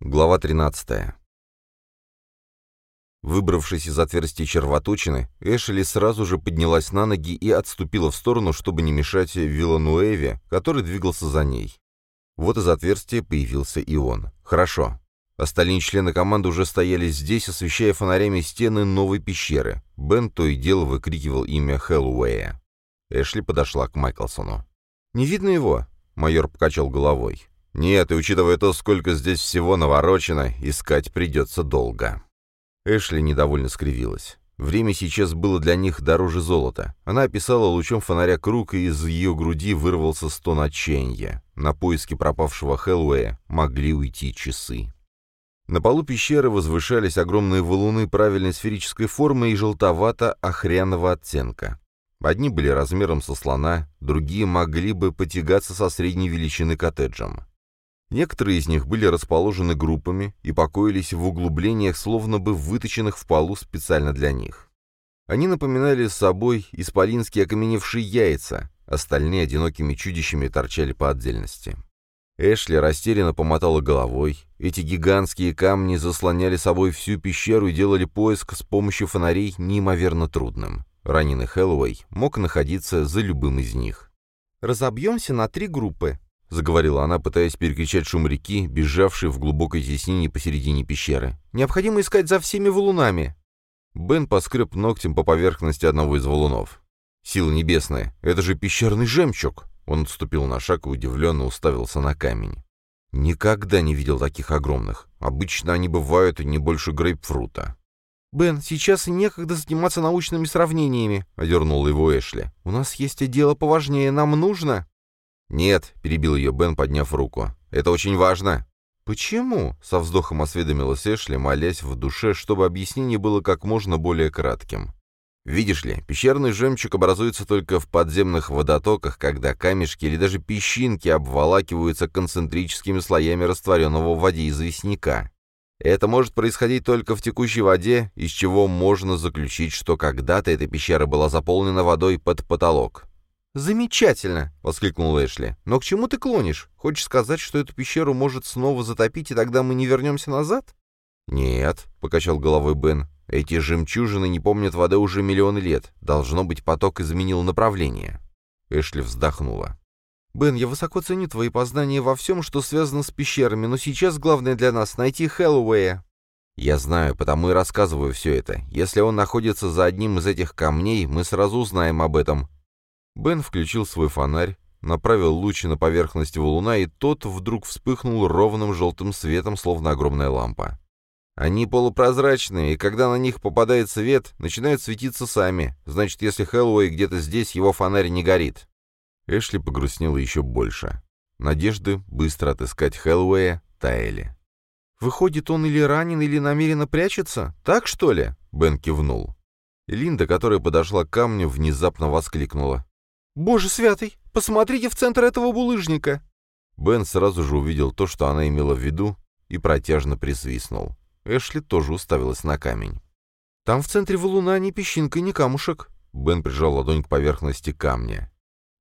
Глава 13. Выбравшись из отверстия червоточины, Эшли сразу же поднялась на ноги и отступила в сторону, чтобы не мешать Вилануэве, который двигался за ней. Вот из отверстия появился и он. Хорошо. Остальные члены команды уже стояли здесь, освещая фонарями стены новой пещеры. Бен то и дело выкрикивал имя Хэллоуэя. Эшли подошла к Майклсону. «Не видно его?» — майор покачал головой. Нет, и учитывая то, сколько здесь всего наворочено, искать придется долго. Эшли недовольно скривилась. Время сейчас было для них дороже золота. Она описала лучом фонаря круг, и из ее груди вырвался стон отчаяния. На поиски пропавшего Хеллуэя могли уйти часы. На полу пещеры возвышались огромные валуны правильной сферической формы и желтовато-охряного оттенка. Одни были размером со слона, другие могли бы потягаться со средней величины коттеджем. Некоторые из них были расположены группами и покоились в углублениях, словно бы выточенных в полу специально для них. Они напоминали собой исполинские окаменевшие яйца, остальные одинокими чудищами торчали по отдельности. Эшли растерянно помотала головой. Эти гигантские камни заслоняли собой всю пещеру и делали поиск с помощью фонарей неимоверно трудным. Раненый Хэллоуэй мог находиться за любым из них. «Разобьемся на три группы», — заговорила она, пытаясь перекричать шум реки, бежавшей в глубокой теснине посередине пещеры. «Необходимо искать за всеми валунами!» Бен поскреб ногтем по поверхности одного из валунов. «Сила небесная! Это же пещерный жемчуг!» Он отступил на шаг и удивленно уставился на камень. «Никогда не видел таких огромных. Обычно они бывают не больше грейпфрута». «Бен, сейчас некогда заниматься научными сравнениями», — одернул его Эшли. «У нас есть дело поважнее. Нам нужно...» «Нет», — перебил ее Бен, подняв руку. «Это очень важно». «Почему?» — со вздохом осведомилась Эшли, молясь в душе, чтобы объяснение было как можно более кратким. «Видишь ли, пещерный жемчуг образуется только в подземных водотоках, когда камешки или даже песчинки обволакиваются концентрическими слоями растворенного в воде известняка. Это может происходить только в текущей воде, из чего можно заключить, что когда-то эта пещера была заполнена водой под потолок. «Замечательно!» — воскликнул Эшли. «Но к чему ты клонишь? Хочешь сказать, что эту пещеру может снова затопить, и тогда мы не вернемся назад?» «Нет», — покачал головой Бен. «Эти жемчужины не помнят воды уже миллионы лет. Должно быть, поток изменил направление». Эшли вздохнула. «Бен, я высоко ценю твои познания во всем, что связано с пещерами, но сейчас главное для нас — найти Хэллоуэя». «Я знаю, потому и рассказываю все это. Если он находится за одним из этих камней, мы сразу узнаем об этом, Бен включил свой фонарь, направил лучи на поверхность валуна, и тот вдруг вспыхнул ровным желтым светом, словно огромная лампа. Они полупрозрачные, и когда на них попадает свет, начинают светиться сами. Значит, если Хэллоуэй где-то здесь, его фонарь не горит. Эшли погрустнела еще больше. Надежды быстро отыскать Хэллоуэя таяли. «Выходит, он или ранен, или намеренно прячется? Так, что ли?» Бен кивнул. Линда, которая подошла к камню, внезапно воскликнула. «Боже святый, посмотрите в центр этого булыжника!» Бен сразу же увидел то, что она имела в виду, и протяжно присвистнул. Эшли тоже уставилась на камень. «Там в центре валуна ни песчинка, ни камушек». Бен прижал ладонь к поверхности камня.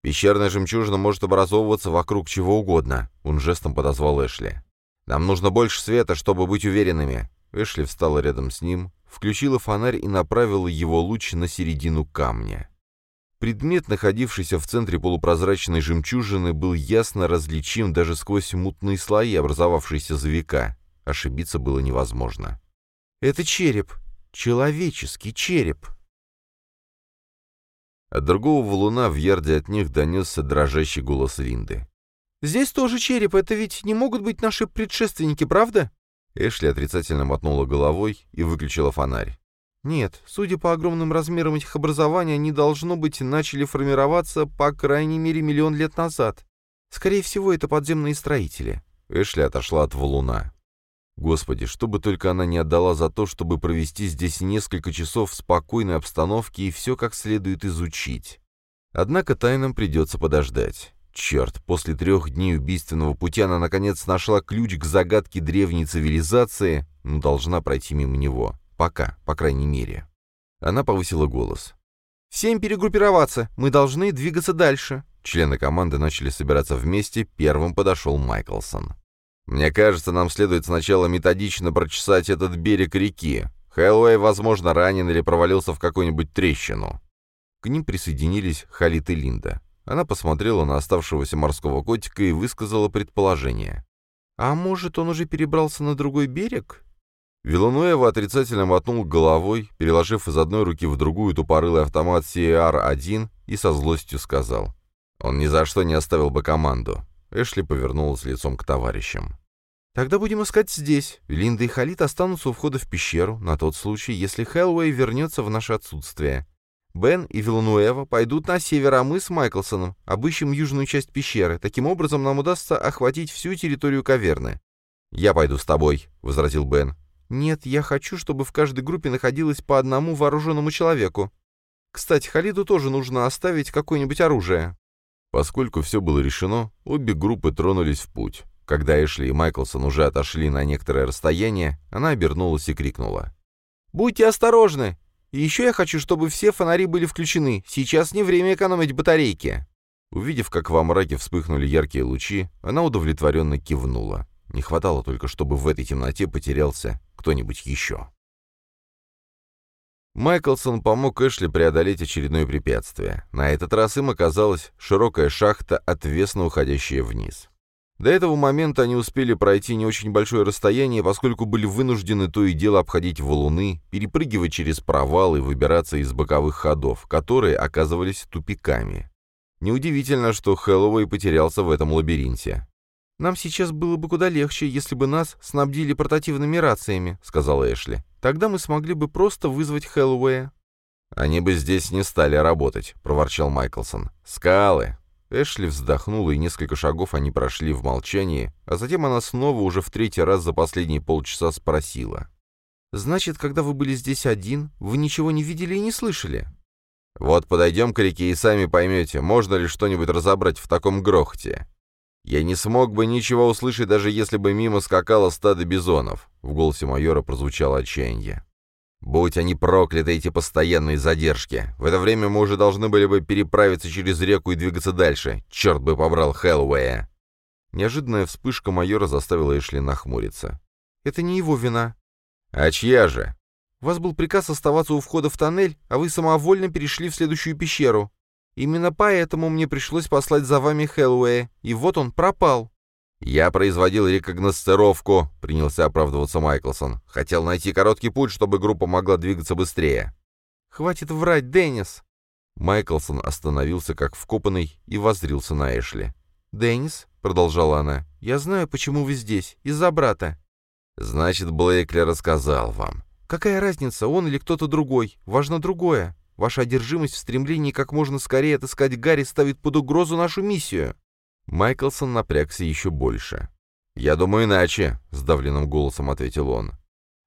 «Пещерная жемчужина может образовываться вокруг чего угодно», — он жестом подозвал Эшли. «Нам нужно больше света, чтобы быть уверенными». Эшли встала рядом с ним, включила фонарь и направила его луч на середину камня. Предмет, находившийся в центре полупрозрачной жемчужины, был ясно различим даже сквозь мутные слои, образовавшиеся за века. Ошибиться было невозможно. «Это череп. Человеческий череп». От другого валуна в ярде от них донесся дрожащий голос Линды. «Здесь тоже череп. Это ведь не могут быть наши предшественники, правда?» Эшли отрицательно мотнула головой и выключила фонарь. Нет, судя по огромным размерам этих образований, они, должно быть, начали формироваться по крайней мере миллион лет назад. Скорее всего, это подземные строители. Эшли отошла от валуна. Господи, что бы только она не отдала за то, чтобы провести здесь несколько часов в спокойной обстановке и все как следует изучить. Однако тайнам придется подождать. Черт, после трех дней убийственного пути она наконец нашла ключ к загадке древней цивилизации, но должна пройти мимо него. Пока, по крайней мере. Она повысила голос. «Всем перегруппироваться! Мы должны двигаться дальше!» Члены команды начали собираться вместе, первым подошел Майклсон. «Мне кажется, нам следует сначала методично прочесать этот берег реки. Хэллоуэй, возможно, ранен или провалился в какую-нибудь трещину». К ним присоединились Халит и Линда. Она посмотрела на оставшегося морского котика и высказала предположение. «А может, он уже перебрался на другой берег?» Вилануэва отрицательно мотнул головой, переложив из одной руки в другую тупорылый автомат CR-1 и со злостью сказал. «Он ни за что не оставил бы команду». Эшли повернулась лицом к товарищам. «Тогда будем искать здесь. Линда и Халит останутся у входа в пещеру, на тот случай, если Хэллоуэй вернется в наше отсутствие. Бен и Вилануэва пойдут на север, а мы с Майклсоном обыщем южную часть пещеры. Таким образом, нам удастся охватить всю территорию каверны». «Я пойду с тобой», — возразил Бен. «Нет, я хочу, чтобы в каждой группе находилось по одному вооруженному человеку. Кстати, Халиду тоже нужно оставить какое-нибудь оружие». Поскольку все было решено, обе группы тронулись в путь. Когда Эшли и Майклсон уже отошли на некоторое расстояние, она обернулась и крикнула. «Будьте осторожны! И еще я хочу, чтобы все фонари были включены. Сейчас не время экономить батарейки». Увидев, как во мраке вспыхнули яркие лучи, она удовлетворенно кивнула. Не хватало только, чтобы в этой темноте потерялся кто-нибудь еще. Майклсон помог Эшли преодолеть очередное препятствие. На этот раз им оказалась широкая шахта, отвесно уходящая вниз. До этого момента они успели пройти не очень большое расстояние, поскольку были вынуждены то и дело обходить валуны, перепрыгивать через провалы и выбираться из боковых ходов, которые оказывались тупиками. Неудивительно, что Хэллоуэй потерялся в этом лабиринте. «Нам сейчас было бы куда легче, если бы нас снабдили портативными рациями», — сказала Эшли. «Тогда мы смогли бы просто вызвать Хэллоуэя». «Они бы здесь не стали работать», — проворчал Майклсон. «Скалы! Эшли вздохнула, и несколько шагов они прошли в молчании, а затем она снова уже в третий раз за последние полчаса спросила. «Значит, когда вы были здесь один, вы ничего не видели и не слышали?» «Вот подойдем к реке и сами поймете, можно ли что-нибудь разобрать в таком грохоте. Я не смог бы ничего услышать, даже если бы мимо скакало стадо бизонов», — в голосе майора прозвучало отчаяние. Будь они прокляты, эти постоянные задержки. В это время мы уже должны были бы переправиться через реку и двигаться дальше. Черт бы побрал Хэллоуэя. Неожиданная вспышка майора заставила Эшли нахмуриться. «Это не его вина». «А чья же?» «У вас был приказ оставаться у входа в тоннель, а вы самовольно перешли в следующую пещеру. Именно поэтому мне пришлось послать за вами Хэллоуэя, и вот он пропал». «Я производил рекогносцировку», — принялся оправдываться Майклсон. «Хотел найти короткий путь, чтобы группа могла двигаться быстрее». «Хватит врать, Деннис!» Майклсон остановился как вкопанный и воззрился на Эшли. «Деннис», — продолжала она, — «я знаю, почему вы здесь. Из-за брата». «Значит, Блейкли рассказал вам». «Какая разница, он или кто-то другой? Важно другое. Ваша одержимость в стремлении как можно скорее отыскать Гарри ставит под угрозу нашу миссию». Майклсон напрягся еще больше. «Я думаю иначе», — сдавленным голосом ответил он.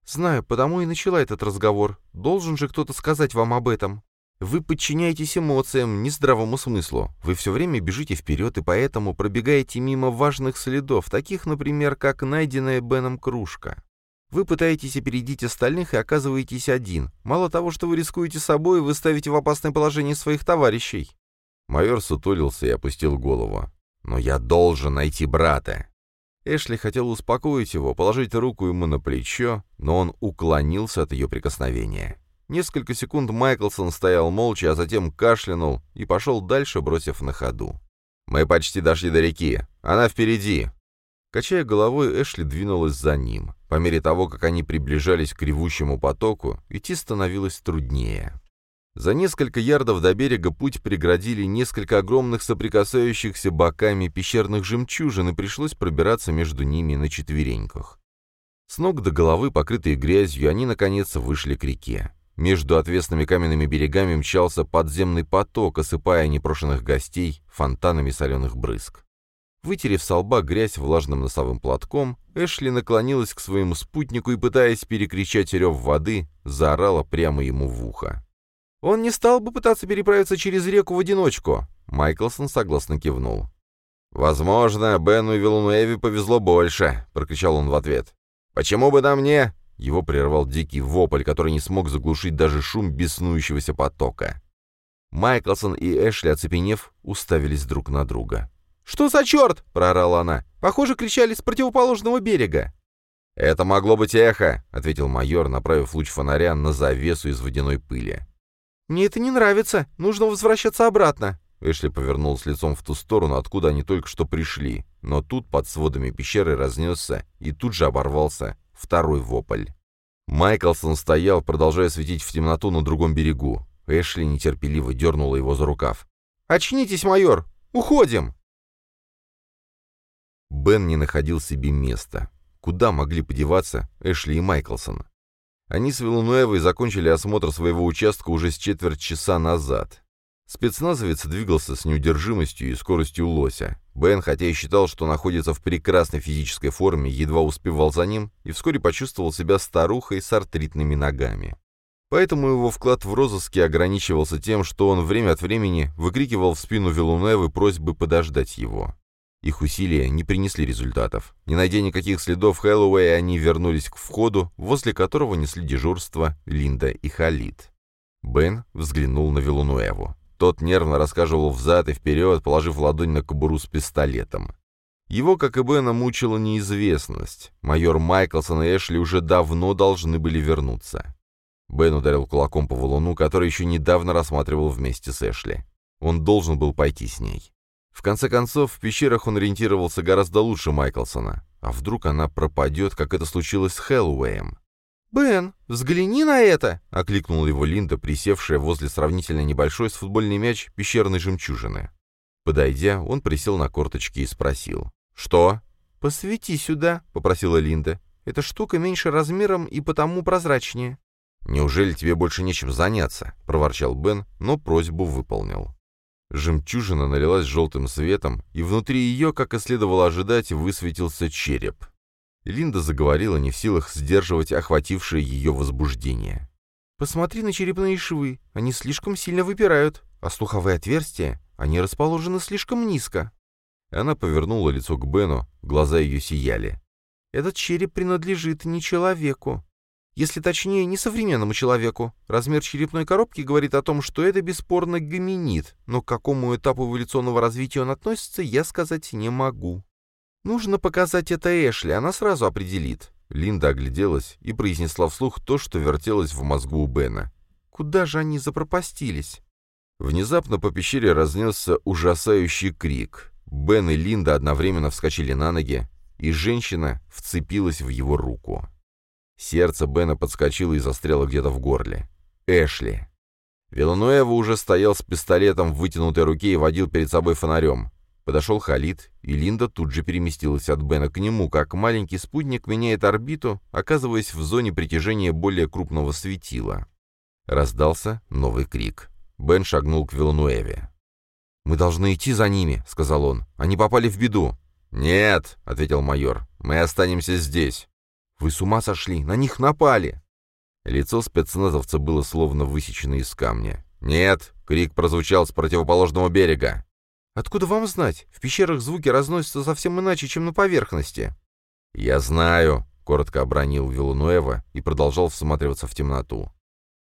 «Знаю, потому и начала этот разговор. Должен же кто-то сказать вам об этом. Вы подчиняетесь эмоциям, не здравому смыслу. Вы все время бежите вперед и поэтому пробегаете мимо важных следов, таких, например, как найденная Беном кружка. Вы пытаетесь опередить остальных и оказываетесь один. Мало того, что вы рискуете собой, вы ставите в опасное положение своих товарищей». Майор сутулился и опустил голову. «Но я должен найти брата!» Эшли хотел успокоить его, положить руку ему на плечо, но он уклонился от ее прикосновения. Несколько секунд Майклсон стоял молча, а затем кашлянул и пошел дальше, бросив на ходу. «Мы почти дошли до реки. Она впереди!» Качая головой, Эшли двинулась за ним. По мере того, как они приближались к ревущему потоку, идти становилось труднее. За несколько ярдов до берега путь преградили несколько огромных соприкасающихся боками пещерных жемчужин, и пришлось пробираться между ними на четвереньках. С ног до головы, покрытые грязью, они, наконец, вышли к реке. Между отвесными каменными берегами мчался подземный поток, осыпая непрошенных гостей фонтанами соленых брызг. Вытерев со лба грязь влажным носовым платком, Эшли наклонилась к своему спутнику и, пытаясь перекричать рев воды, заорала прямо ему в ухо. Он не стал бы пытаться переправиться через реку в одиночку. Майклсон согласно кивнул. «Возможно, Бену и Вилунуэви повезло больше», — прокричал он в ответ. «Почему бы нам не...» Его прервал дикий вопль, который не смог заглушить даже шум беснующегося потока. Майклсон и Эшли, оцепенев, уставились друг на друга. «Что за черт?» — проорала она. «Похоже, кричали с противоположного берега». «Это могло быть эхо», — ответил майор, направив луч фонаря на завесу из водяной пыли. «Мне это не нравится. Нужно возвращаться обратно». Эшли повернулся лицом в ту сторону, откуда они только что пришли, но тут под сводами пещеры разнесся и тут же оборвался второй вопль. Майклсон стоял, продолжая светить в темноту на другом берегу. Эшли нетерпеливо дернула его за рукав. «Очнитесь, майор! Уходим!» Бен не находил себе места. Куда могли подеваться Эшли и Майклсон? Они с Вилунуэвой закончили осмотр своего участка уже с четверть часа назад. Спецназовец двигался с неудержимостью и скоростью лося. Бен, хотя и считал, что находится в прекрасной физической форме, едва успевал за ним и вскоре почувствовал себя старухой с артритными ногами. Поэтому его вклад в розыске ограничивался тем, что он время от времени выкрикивал в спину Вилуневы просьбы подождать его. Их усилия не принесли результатов. Не найдя никаких следов Хэллоуэя, они вернулись к входу, возле которого несли дежурство Линда и Халид. Бен взглянул на Вилунуэву. Тот нервно рассказывал взад и вперед, положив ладонь на кобуру с пистолетом. Его, как и Бена, мучила неизвестность. Майор Майклсон и Эшли уже давно должны были вернуться. Бен ударил кулаком по валуну, который еще недавно рассматривал вместе с Эшли. Он должен был пойти с ней. В конце концов, в пещерах он ориентировался гораздо лучше Майклсона. А вдруг она пропадет, как это случилось с Хэллоуэем? «Бен, взгляни на это!» — окликнула его Линда, присевшая возле сравнительно небольшой с футбольный мяч пещерной жемчужины. Подойдя, он присел на корточки и спросил. «Что?» «Посвети сюда», — попросила Линда. «Эта штука меньше размером и потому прозрачнее». «Неужели тебе больше нечем заняться?» — проворчал Бен, но просьбу выполнил. Жемчужина налилась желтым светом, и внутри ее, как и следовало ожидать, высветился череп. Линда заговорила, не в силах сдерживать охватившее ее возбуждение. «Посмотри на черепные швы, они слишком сильно выпирают, а слуховые отверстия, они расположены слишком низко». Она повернула лицо к Бену, глаза ее сияли. «Этот череп принадлежит не человеку. Если точнее, не современному человеку. Размер черепной коробки говорит о том, что это бесспорно гоминид, но к какому этапу эволюционного развития он относится, я сказать не могу. Нужно показать это Эшли, она сразу определит. Линда огляделась и произнесла вслух то, что вертелось в мозгу у Бена. «Куда же они запропастились?» Внезапно по пещере разнесся ужасающий крик. Бен и Линда одновременно вскочили на ноги, и женщина вцепилась в его руку. Сердце Бена подскочило и застряло где-то в горле. Эшли. Вилануэва уже стоял с пистолетом в вытянутой руке и водил перед собой фонарем. Подошел Халид, и Линда тут же переместилась от Бена к нему, как маленький спутник меняет орбиту, оказываясь в зоне притяжения более крупного светила. Раздался новый крик. Бен шагнул к Вилануэве. «Мы должны идти за ними», — сказал он. «Они попали в беду». «Нет», — ответил майор, — «мы останемся здесь». «Вы с ума сошли! На них напали!» Лицо спецназовца было словно высечено из камня. «Нет!» — крик прозвучал с противоположного берега. «Откуда вам знать? В пещерах звуки разносятся совсем иначе, чем на поверхности». «Я знаю», — коротко обронил Вилунуэва и продолжал всматриваться в темноту.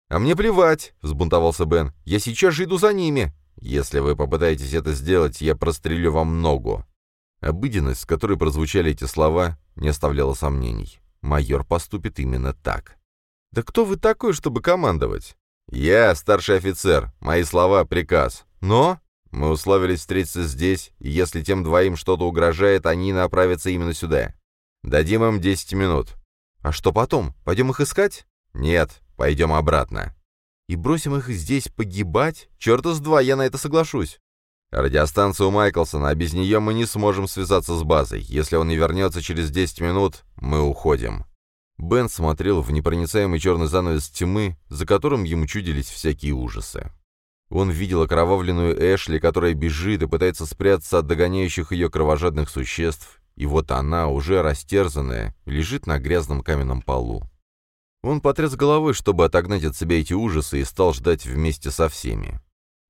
«А мне плевать», — взбунтовался Бен. «Я сейчас же иду за ними». «Если вы попытаетесь это сделать, я прострелю вам ногу». Обыденность, с которой прозвучали эти слова, не оставляла сомнений майор поступит именно так. «Да кто вы такой, чтобы командовать?» «Я старший офицер. Мои слова — приказ. Но...» «Мы условились встретиться здесь, и если тем двоим что-то угрожает, они направятся именно сюда. Дадим им 10 минут». «А что потом? Пойдем их искать?» «Нет, пойдем обратно». «И бросим их здесь погибать? Черта с два, я на это соглашусь». Радиостанция у Майклсона, а без нее мы не сможем связаться с базой. Если он не вернется через 10 минут, мы уходим». Бен смотрел в непроницаемый черный занавес тьмы, за которым ему чудились всякие ужасы. Он видел окровавленную Эшли, которая бежит и пытается спрятаться от догоняющих ее кровожадных существ, и вот она, уже растерзанная, лежит на грязном каменном полу. Он потряс головой, чтобы отогнать от себя эти ужасы, и стал ждать вместе со всеми.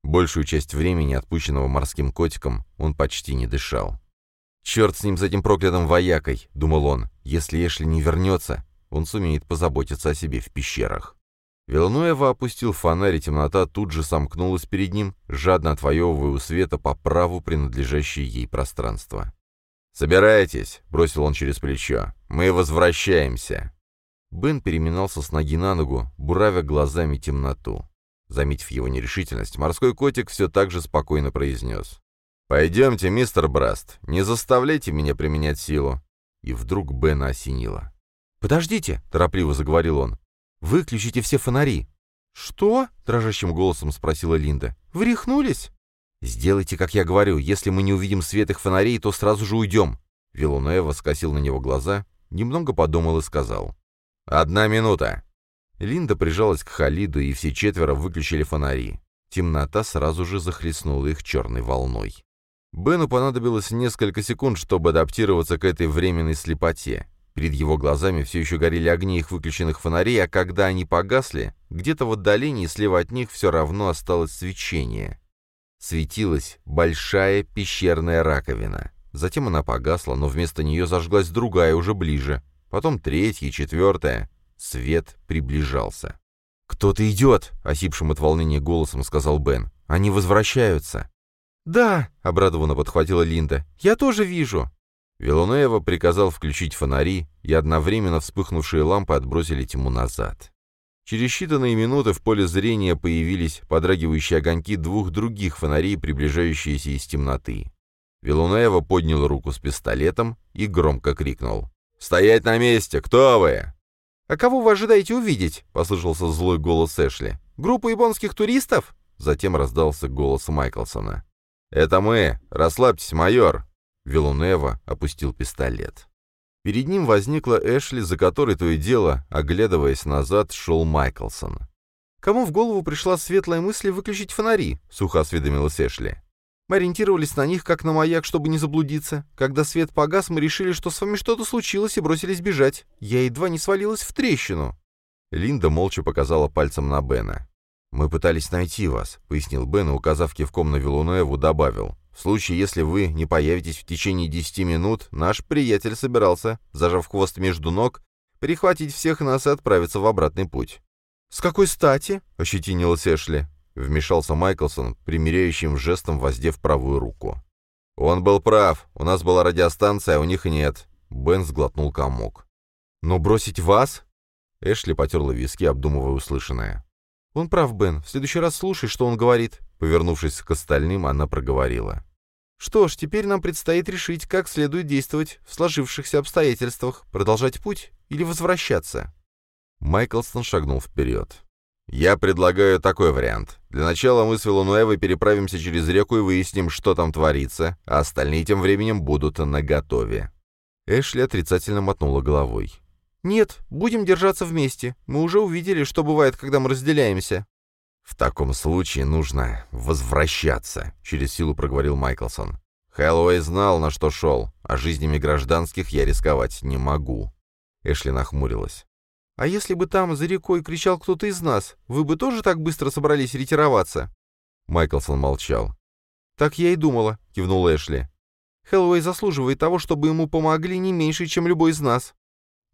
Большую часть времени, отпущенного морским котиком, он почти не дышал. «Черт с ним, с этим проклятым воякой!» — думал он. «Если Эшли не вернется, он сумеет позаботиться о себе в пещерах». Вилнуэва опустил фонарь, и темнота тут же сомкнулась перед ним, жадно отвоевывая у света по праву принадлежащее ей пространство. «Собирайтесь», — бросил он через плечо, — «мы возвращаемся». Бен переминался с ноги на ногу, буравя глазами темноту. Заметив его нерешительность, морской котик все так же спокойно произнес. «Пойдемте, мистер Браст, не заставляйте меня применять силу». И вдруг Бена осенило. «Подождите», — торопливо заговорил он. «Выключите все фонари». «Что?» — дрожащим голосом спросила Линда. «Вы рехнулись?» «Сделайте, как я говорю. Если мы не увидим свет их фонарей, то сразу же уйдем». Вилунева скосил на него глаза, немного подумал и сказал. «Одна минута». Линда прижалась к Халиду, и все четверо выключили фонари. Темнота сразу же захлестнула их черной волной. Бену понадобилось несколько секунд, чтобы адаптироваться к этой временной слепоте. Перед его глазами все еще горели огни их выключенных фонарей, а когда они погасли, где-то в отдалении слева от них все равно осталось свечение. Светилась большая пещерная раковина. Затем она погасла, но вместо нее зажглась другая, уже ближе. Потом третья, четвертая. Свет приближался. «Кто-то идет!» — осипшим от волнения голосом сказал Бен. «Они возвращаются!» «Да!» — обрадованно подхватила Линда. «Я тоже вижу!» Вилунеева приказал включить фонари, и одновременно вспыхнувшие лампы отбросили тьму назад. Через считанные минуты в поле зрения появились подрагивающие огоньки двух других фонарей, приближающиеся из темноты. Вилунеева поднял руку с пистолетом и громко крикнул. «Стоять на месте! Кто вы?» «А кого вы ожидаете увидеть?» — послышался злой голос Эшли. «Группу японских туристов?» Затем раздался голос Майклсона. «Это мы! Расслабьтесь, майор!» Вилунева опустил пистолет. Перед ним возникла Эшли, за которой то и дело, оглядываясь назад, шел Майклсон. «Кому в голову пришла светлая мысль выключить фонари?» — сухо осведомилась Эшли. Мы ориентировались на них, как на маяк, чтобы не заблудиться. Когда свет погас, мы решили, что с вами что-то случилось, и бросились бежать. Я едва не свалилась в трещину». Линда молча показала пальцем на Бена. «Мы пытались найти вас», — пояснил Бен, и, указав кивком на Вилунуеву, добавил. «В случае, если вы не появитесь в течение десяти минут, наш приятель собирался, зажав хвост между ног, перехватить всех нас и отправиться в обратный путь». «С какой стати?» — ощетинилась Эшли. Вмешался Майклсон, примиряющим жестом воздев правую руку. «Он был прав. У нас была радиостанция, а у них нет». Бен сглотнул комок. «Но бросить вас?» Эшли потерла виски, обдумывая услышанное. «Он прав, Бен. В следующий раз слушай, что он говорит». Повернувшись к остальным, она проговорила. «Что ж, теперь нам предстоит решить, как следует действовать в сложившихся обстоятельствах, продолжать путь или возвращаться». Майклсон шагнул вперед. «Я предлагаю такой вариант. Для начала мы с Вилунуэвой переправимся через реку и выясним, что там творится, а остальные тем временем будут наготове». Эшли отрицательно мотнула головой. «Нет, будем держаться вместе. Мы уже увидели, что бывает, когда мы разделяемся». «В таком случае нужно возвращаться», — через силу проговорил Майклсон. «Хэллоуэй знал, на что шел, а жизнями гражданских я рисковать не могу». Эшли нахмурилась. «А если бы там, за рекой, кричал кто-то из нас, вы бы тоже так быстро собрались ретироваться?» Майклсон молчал. «Так я и думала», — кивнул Эшли. «Хэллоуэй заслуживает того, чтобы ему помогли не меньше, чем любой из нас».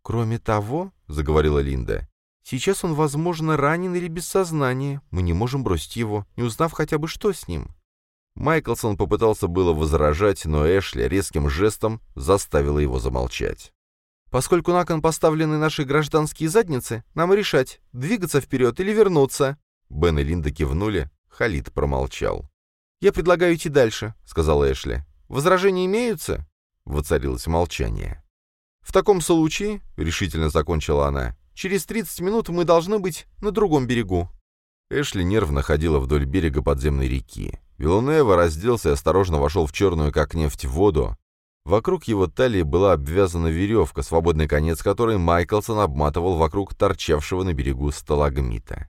«Кроме того», — заговорила Линда, — «сейчас он, возможно, ранен или без сознания. Мы не можем бросить его, не узнав хотя бы, что с ним». Майклсон попытался было возражать, но Эшли резким жестом заставила его замолчать. Поскольку на кон поставлены наши гражданские задницы, нам решать, двигаться вперед или вернуться». Бен и Линда кивнули, Халид промолчал. «Я предлагаю идти дальше», — сказала Эшли. «Возражения имеются?» Воцарилось молчание. «В таком случае», — решительно закончила она, — «через 30 минут мы должны быть на другом берегу». Эшли нервно ходила вдоль берега подземной реки. Вилунева разделся и осторожно вошел в черную, как нефть, воду, Вокруг его талии была обвязана веревка, свободный конец которой Майклсон обматывал вокруг торчавшего на берегу сталагмита.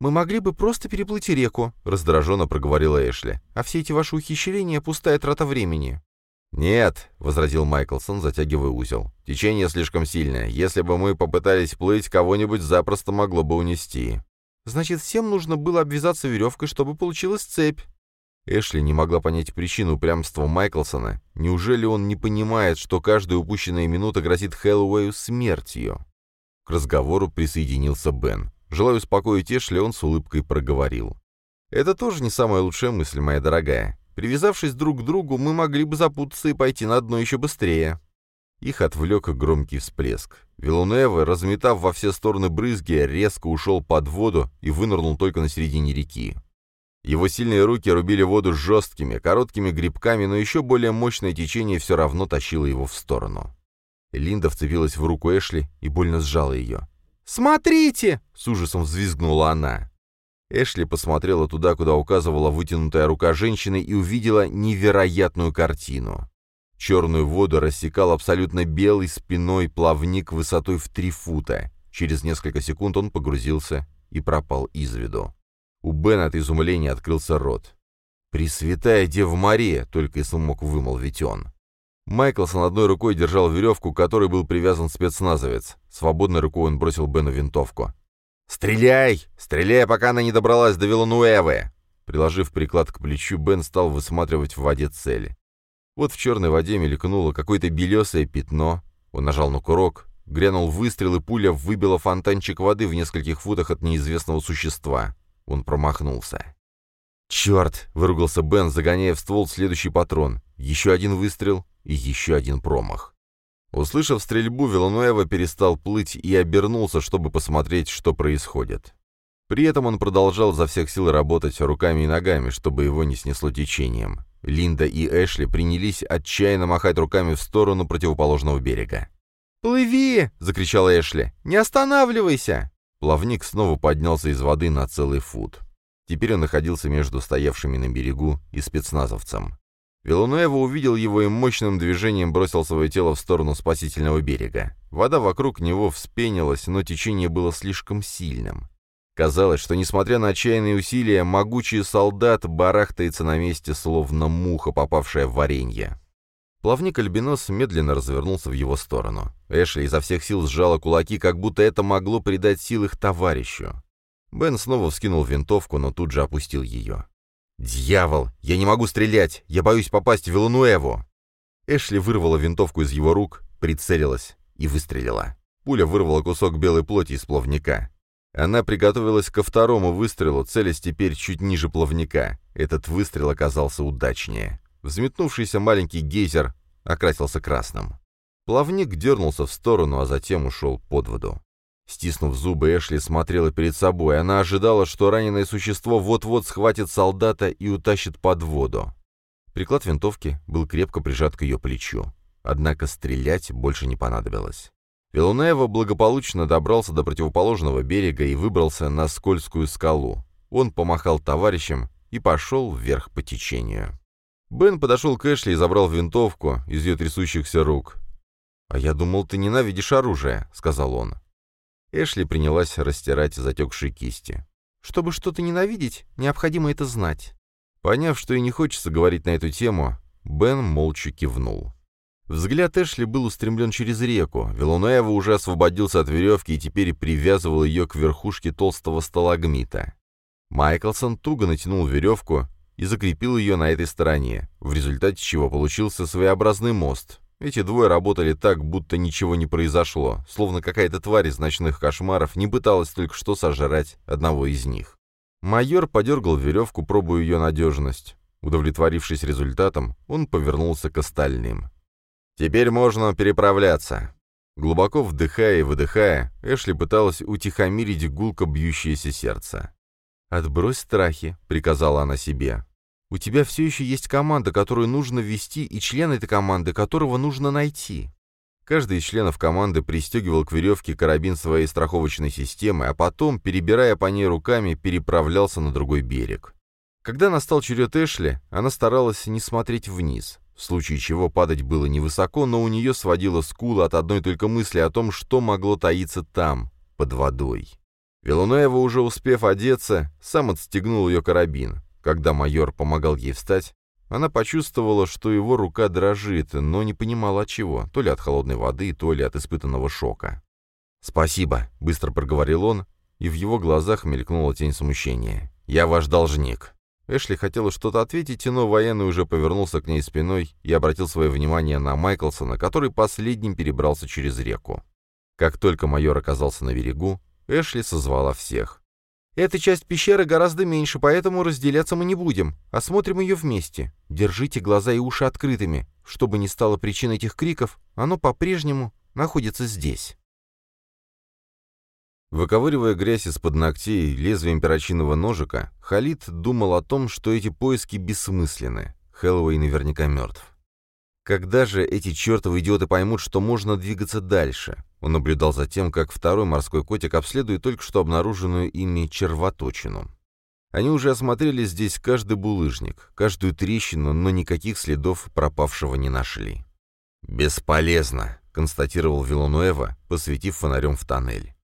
«Мы могли бы просто переплыть реку», — раздраженно проговорила Эшли. «А все эти ваши ухищрения — пустая трата времени». «Нет», — возразил Майклсон, затягивая узел. «Течение слишком сильное. Если бы мы попытались плыть, кого-нибудь запросто могло бы унести». «Значит, всем нужно было обвязаться веревкой, чтобы получилась цепь», Эшли не могла понять причину упрямства Майклсона. Неужели он не понимает, что каждая упущенная минута грозит Хэллоуэю смертью? К разговору присоединился Бен. Желая успокоить Эшли, он с улыбкой проговорил. «Это тоже не самая лучшая мысль, моя дорогая. Привязавшись друг к другу, мы могли бы запутаться и пойти на дно еще быстрее». Их отвлек громкий всплеск. Вилунева, разметав во все стороны брызги, резко ушел под воду и вынырнул только на середине реки. Его сильные руки рубили воду жесткими, короткими грибками, но еще более мощное течение все равно тащило его в сторону. Линда вцепилась в руку Эшли и больно сжала ее. «Смотрите!» — с ужасом взвизгнула она. Эшли посмотрела туда, куда указывала вытянутая рука женщины, и увидела невероятную картину. Черную воду рассекал абсолютно белый спиной плавник высотой в три фута. Через несколько секунд он погрузился и пропал из виду. У Бена от изумления открылся рот. «Пресвятая Дева Мария!» — только и смог вымолвить он. Майклсон одной рукой держал веревку, к которой был привязан спецназовец. Свободной рукой он бросил Бену винтовку. «Стреляй! Стреляй, пока она не добралась до Вилануэвы!» Приложив приклад к плечу, Бен стал высматривать в воде цель. Вот в черной воде мелькнуло какое-то белесое пятно. Он нажал на курок, грянул выстрел, и пуля выбила фонтанчик воды в нескольких футах от неизвестного существа. Он промахнулся. «Черт!» — выругался Бен, загоняя в ствол следующий патрон. Еще один выстрел и еще один промах. Услышав стрельбу, Вилануэва перестал плыть и обернулся, чтобы посмотреть, что происходит. При этом он продолжал за всех сил работать руками и ногами, чтобы его не снесло течением. Линда и Эшли принялись отчаянно махать руками в сторону противоположного берега. «Плыви!» — закричала Эшли. «Не останавливайся!» Плавник снова поднялся из воды на целый фут. Теперь он находился между стоявшими на берегу и спецназовцем. Вилануэва увидел его и мощным движением бросил свое тело в сторону спасительного берега. Вода вокруг него вспенилась, но течение было слишком сильным. Казалось, что, несмотря на отчаянные усилия, могучий солдат барахтается на месте, словно муха, попавшая в варенье. Плавник-альбинос медленно развернулся в его сторону. Эшли изо всех сил сжала кулаки, как будто это могло придать сил их товарищу. Бен снова вскинул винтовку, но тут же опустил ее. «Дьявол! Я не могу стрелять! Я боюсь попасть в Вилануэву!» Эшли вырвала винтовку из его рук, прицелилась и выстрелила. Пуля вырвала кусок белой плоти из плавника. Она приготовилась ко второму выстрелу, целясь теперь чуть ниже плавника. Этот выстрел оказался удачнее. Взметнувшийся маленький гейзер окрасился красным. Плавник дернулся в сторону, а затем ушел под воду. Стиснув зубы, Эшли смотрела перед собой. Она ожидала, что раненое существо вот-вот схватит солдата и утащит под воду. Приклад винтовки был крепко прижат к ее плечу. Однако стрелять больше не понадобилось. Вилунеева благополучно добрался до противоположного берега и выбрался на скользкую скалу. Он помахал товарищам и пошел вверх по течению. Бен подошел к Эшли и забрал винтовку из ее трясущихся рук. «А я думал, ты ненавидишь оружие», — сказал он. Эшли принялась растирать затекшие кисти. «Чтобы что-то ненавидеть, необходимо это знать». Поняв, что и не хочется говорить на эту тему, Бен молча кивнул. Взгляд Эшли был устремлен через реку. Вилунеева уже освободился от веревки и теперь привязывал ее к верхушке толстого сталагмита. Майклсон туго натянул веревку и закрепил ее на этой стороне, в результате чего получился своеобразный мост. Эти двое работали так, будто ничего не произошло, словно какая-то тварь из ночных кошмаров не пыталась только что сожрать одного из них. Майор подергал веревку, пробуя ее надежность. Удовлетворившись результатом, он повернулся к остальным. «Теперь можно переправляться». Глубоко вдыхая и выдыхая, Эшли пыталась утихомирить гулко бьющееся сердце. «Отбрось страхи», — приказала она себе. «У тебя все еще есть команда, которую нужно вести, и член этой команды, которого нужно найти». Каждый из членов команды пристегивал к веревке карабин своей страховочной системы, а потом, перебирая по ней руками, переправлялся на другой берег. Когда настал черед Эшли, она старалась не смотреть вниз в случае чего падать было невысоко, но у нее сводило скулы от одной только мысли о том, что могло таиться там, под водой. Вилунеева, уже успев одеться, сам отстегнул ее карабин. Когда майор помогал ей встать, она почувствовала, что его рука дрожит, но не понимала от чего, то ли от холодной воды, то ли от испытанного шока. «Спасибо», — быстро проговорил он, и в его глазах мелькнула тень смущения. «Я ваш должник». Эшли хотела что-то ответить, но военный уже повернулся к ней спиной и обратил свое внимание на Майклсона, который последним перебрался через реку. Как только майор оказался на берегу, Эшли созвала всех. «Эта часть пещеры гораздо меньше, поэтому разделяться мы не будем. Осмотрим ее вместе. Держите глаза и уши открытыми. Чтобы не стало причиной этих криков, оно по-прежнему находится здесь». Выковыривая грязь из-под ногтей лезвием перочинного ножика, Халид думал о том, что эти поиски бессмысленны. Хэллоуэй наверняка мертв. Когда же эти чертовы идиоты поймут, что можно двигаться дальше? Он наблюдал за тем, как второй морской котик обследует только что обнаруженную ими червоточину. Они уже осмотрели здесь каждый булыжник, каждую трещину, но никаких следов пропавшего не нашли. «Бесполезно», — констатировал Вилануэва, посветив фонарем в тоннель.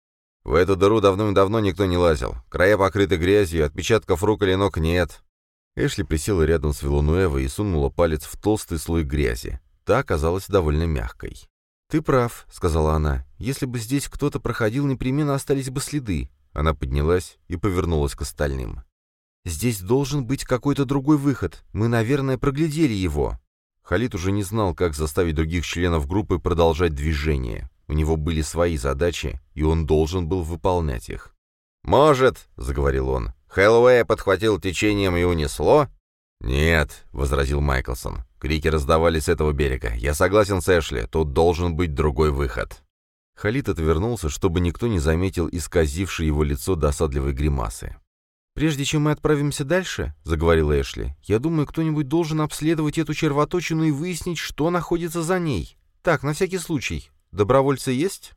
В эту дыру давным-давно никто не лазил. Края покрыты грязью, отпечатков рук или ног нет. Эшли присела рядом с Вилануэва и сунула палец в толстый слой грязи. Та оказалась довольно мягкой. «Ты прав», — сказала она. «Если бы здесь кто-то проходил, непременно остались бы следы». Она поднялась и повернулась к остальным. «Здесь должен быть какой-то другой выход. Мы, наверное, проглядели его». Халид уже не знал, как заставить других членов группы продолжать движение. У него были свои задачи, и он должен был выполнять их. «Может», — заговорил он, — «Хэллоуэя подхватил течением и унесло?» «Нет», — возразил Майклсон. Крики раздавались с этого берега. «Я согласен с Эшли, тут должен быть другой выход». Халид отвернулся, чтобы никто не заметил исказившее его лицо досадливой гримасы. «Прежде чем мы отправимся дальше», — заговорил Эшли, — «я думаю, кто-нибудь должен обследовать эту червоточину и выяснить, что находится за ней. Так, на всякий случай, Добровольцы есть?»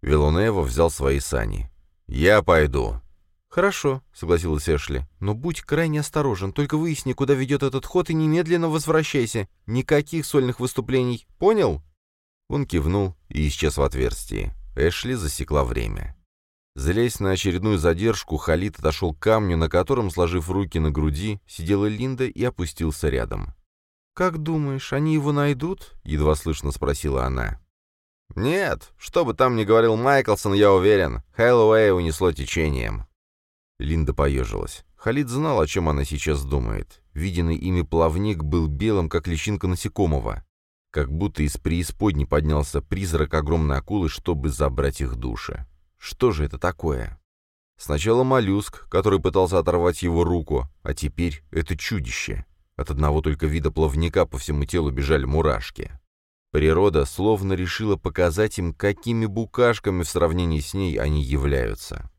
Вилунева взял свои сани. «Я пойду». «Хорошо», — согласилась Эшли. «Но будь крайне осторожен, только выясни, куда ведет этот ход, и немедленно возвращайся. Никаких сольных выступлений. Понял?» Он кивнул и исчез в отверстии. Эшли засекла время. Злясь на очередную задержку, Халид отошел к камню, на котором, сложив руки на груди, сидела Линда и опустился рядом. «Как думаешь, они его найдут?» — едва слышно спросила она. «Нет, что бы там ни говорил Майклсон, я уверен, Хэллоуэй унесло течением». Линда поежилась. Халид знал, о чем она сейчас думает. Виденный ими плавник был белым, как личинка насекомого. Как будто из преисподней поднялся призрак огромной акулы, чтобы забрать их души. Что же это такое? Сначала моллюск, который пытался оторвать его руку, а теперь это чудище. От одного только вида плавника по всему телу бежали мурашки. Природа словно решила показать им, какими букашками в сравнении с ней они являются.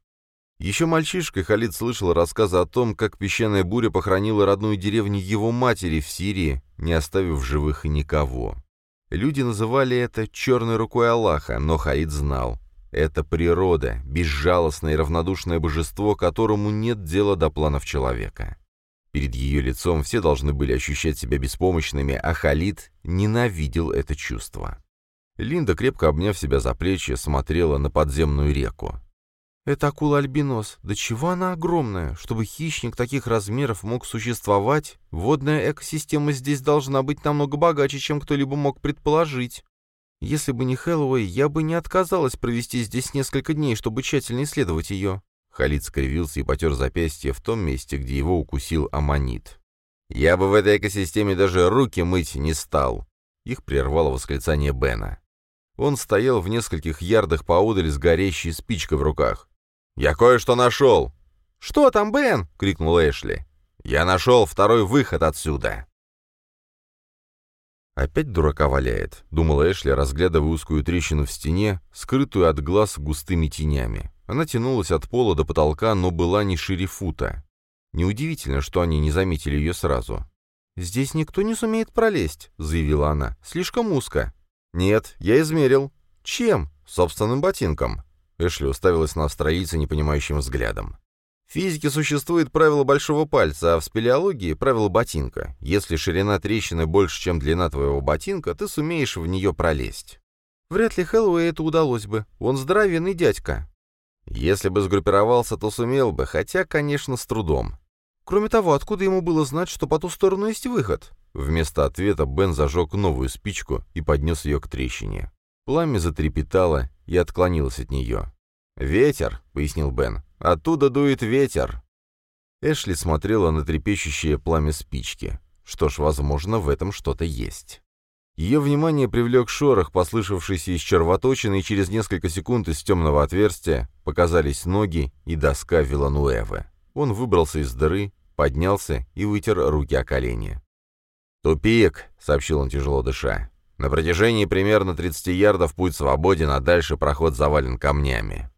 Еще мальчишкой Халид слышал рассказы о том, как песчаная буря похоронила родную деревню его матери в Сирии, не оставив живых никого. Люди называли это «черной рукой Аллаха», но Халид знал. Это природа, безжалостное и равнодушное божество, которому нет дела до планов человека. Перед ее лицом все должны были ощущать себя беспомощными, а Халид ненавидел это чувство. Линда, крепко обняв себя за плечи, смотрела на подземную реку. «Это акула-альбинос. Да чего она огромная? Чтобы хищник таких размеров мог существовать, водная экосистема здесь должна быть намного богаче, чем кто-либо мог предположить. Если бы не Хэллоуэй, я бы не отказалась провести здесь несколько дней, чтобы тщательно исследовать ее. Халид скривился и потер запястье в том месте, где его укусил аммонит. «Я бы в этой экосистеме даже руки мыть не стал!» Их прервало восклицание Бена. Он стоял в нескольких ярдах поодаль с горящей спичкой в руках. «Я кое-что нашел!» «Что там, Бен?» — крикнул Эшли. «Я нашел второй выход отсюда!» «Опять дурака валяет», — думал Эшли, разглядывая узкую трещину в стене, скрытую от глаз густыми тенями. Она тянулась от пола до потолка, но была не шире фута. Неудивительно, что они не заметили ее сразу. «Здесь никто не сумеет пролезть», — заявила она. «Слишком узко». «Нет, я измерил». «Чем?» «Собственным ботинком». Эшли уставилась на австралийца непонимающим взглядом. В физике существует правило большого пальца, а в спелеологии — правило ботинка. Если ширина трещины больше, чем длина твоего ботинка, ты сумеешь в нее пролезть. Вряд ли Хэллоуэй это удалось бы. Он здоровенный дядька. Если бы сгруппировался, то сумел бы, хотя, конечно, с трудом. Кроме того, откуда ему было знать, что по ту сторону есть выход? Вместо ответа Бен зажег новую спичку и поднес ее к трещине. Пламя затрепетало и отклонилось от нее. «Ветер», — пояснил Бен, — «оттуда дует ветер». Эшли смотрела на трепещущее пламя спички. Что ж, возможно, в этом что-то есть. Ее внимание привлек шорох, послышавшийся из червоточины, и через несколько секунд из темного отверстия показались ноги и доска Вилануэвы. Он выбрался из дыры, поднялся и вытер руки о колени. «Тупик», — сообщил он, тяжело дыша. «На протяжении примерно 30 ярдов путь свободен, а дальше проход завален камнями».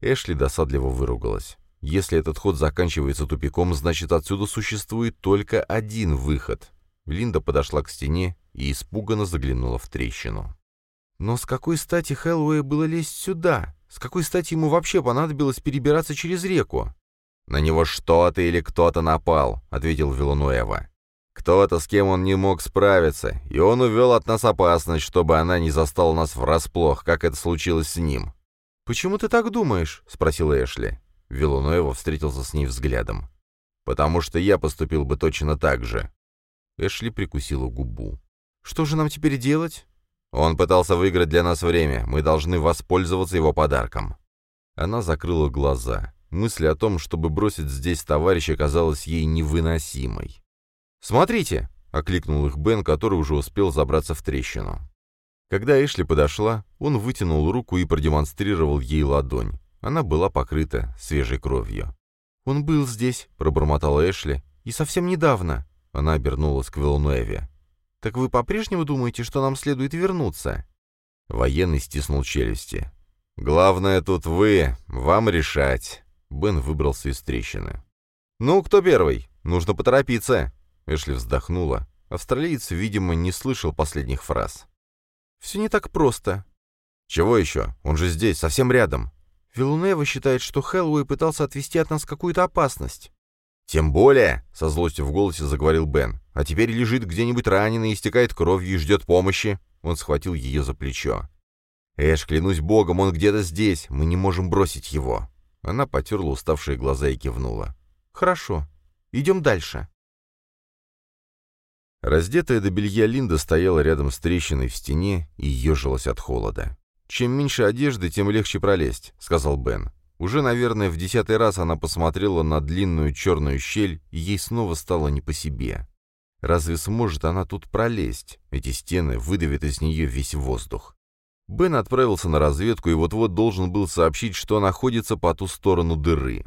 Эшли досадливо выругалась. Если этот ход заканчивается тупиком, значит, отсюда существует только один выход. Линда подошла к стене и испуганно заглянула в трещину. «Но с какой стати Хэллоуэй было лезть сюда? С какой стати ему вообще понадобилось перебираться через реку?» «На него что-то или кто-то напал», — ответил Вилануэва. «Кто-то, с кем он не мог справиться, и он увел от нас опасность, чтобы она не застала нас врасплох, как это случилось с ним». «Почему ты так думаешь?» — спросил Эшли. Вилануэва встретился с ней взглядом. «Потому что я поступил бы точно так же». Эшли прикусила губу. «Что же нам теперь делать?» «Он пытался выиграть для нас время. Мы должны воспользоваться его подарком». Она закрыла глаза. Мысль о том, чтобы бросить здесь товарища, казалась ей невыносимой. «Смотрите!» — окликнул их Бен, который уже успел забраться в трещину. Когда Эшли подошла, он вытянул руку и продемонстрировал ей ладонь. Она была покрыта свежей кровью. «Он был здесь», — пробормотала Эшли, — «и совсем недавно». Она обернулась к Вилнуэве. «Так вы по-прежнему думаете, что нам следует вернуться?» Военный стиснул челюсти. «Главное тут вы, вам решать». Бен выбрался из трещины. «Ну, кто первый? Нужно поторопиться!» Эшли вздохнула. Австралиец, видимо, не слышал последних фраз. «Все не так просто». «Чего еще? Он же здесь, совсем рядом». Вилунева считает, что Хэллоуэй пытался отвести от нас какую-то опасность. «Тем более», — со злостью в голосе заговорил Бен, «а теперь лежит где-нибудь раненый, истекает кровью и ждет помощи». Он схватил ее за плечо. «Эш, клянусь богом, он где-то здесь, мы не можем бросить его». Она потерла уставшие глаза и кивнула. «Хорошо. Идем дальше». Раздетая до белья Линда стояла рядом с трещиной в стене и ежилась от холода. «Чем меньше одежды, тем легче пролезть», — сказал Бен. Уже, наверное, в десятый раз она посмотрела на длинную черную щель, и ей снова стало не по себе. Разве сможет она тут пролезть? Эти стены выдавят из нее весь воздух. Бен отправился на разведку и вот-вот должен был сообщить, что находится по ту сторону дыры.